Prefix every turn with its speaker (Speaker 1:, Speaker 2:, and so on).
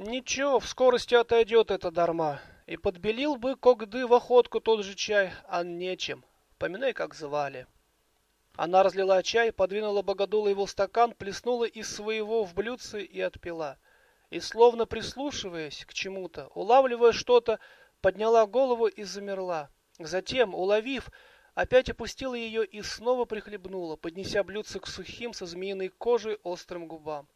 Speaker 1: Ничего, в скорости отойдет это дарма. И подбелил бы когды в охотку тот же чай, а нечем. Поминай, как звали. Она разлила чай, подвинула богодула его стакан, плеснула из своего в блюдце и отпила. И, словно прислушиваясь к чему-то, улавливая что-то, подняла голову и замерла. Затем, уловив, опять опустила ее и снова прихлебнула, поднеся блюдце к сухим со змеиной кожей острым губам.